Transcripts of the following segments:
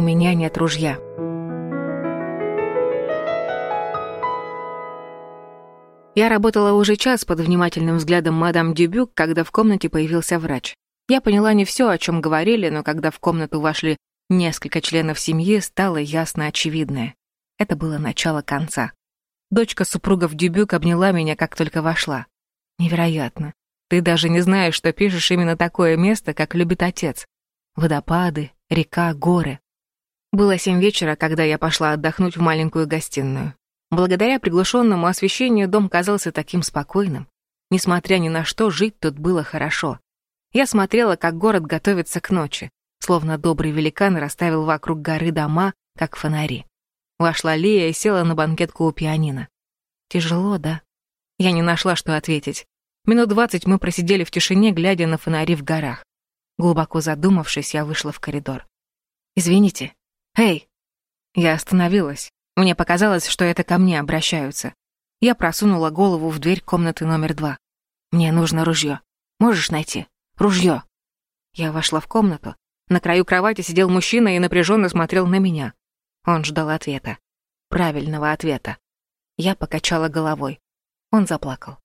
меня нет ружья. Я работала уже час под внимательным взглядом мадам Дюбюк, когда в комнате появился врач. Я поняла не все, о чем говорили, но когда в комнату вошли несколько членов семьи, стало ясно очевидное. Это было начало конца. Дочка супругов Дюбюк обняла меня, как только вошла. Невероятно. Ты даже не знаешь, что пишешь именно такое место, как любит отец. Водопады, река, горы. Было семь вечера, когда я пошла отдохнуть в маленькую гостиную. Благодаря приглушенному освещению дом казался таким спокойным. Несмотря ни на что, жить тут было хорошо. Я смотрела, как город готовится к ночи, словно добрый великан расставил вокруг горы дома, как фонари. Вошла Лия и села на банкетку у пианино. Тяжело, да? Я не нашла, что ответить. Минут двадцать мы просидели в тишине, глядя на фонари в горах. Глубоко задумавшись, я вышла в коридор. «Извините. Эй!» Я остановилась. Мне показалось, что это ко мне обращаются. Я просунула голову в дверь комнаты номер два. «Мне нужно ружье. Можешь найти? Ружье!» Я вошла в комнату. На краю кровати сидел мужчина и напряженно смотрел на меня. Он ждал ответа. Правильного ответа. Я покачала головой. Он заплакал.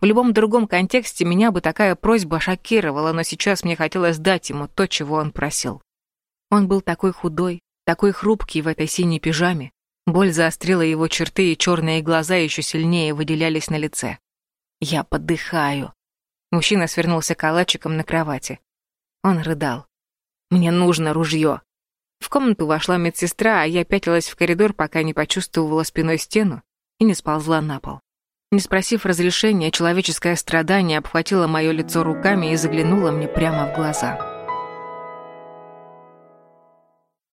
В любом другом контексте меня бы такая просьба шокировала, но сейчас мне хотелось дать ему то, чего он просил. Он был такой худой, такой хрупкий в этой синей пижаме, Боль заострила его черты, и черные глаза еще сильнее выделялись на лице. «Я подыхаю». Мужчина свернулся калачиком на кровати. Он рыдал. «Мне нужно ружье». В комнату вошла медсестра, а я пятилась в коридор, пока не почувствовала спиной стену и не сползла на пол. Не спросив разрешения, человеческое страдание обхватило мое лицо руками и заглянуло мне прямо в глаза.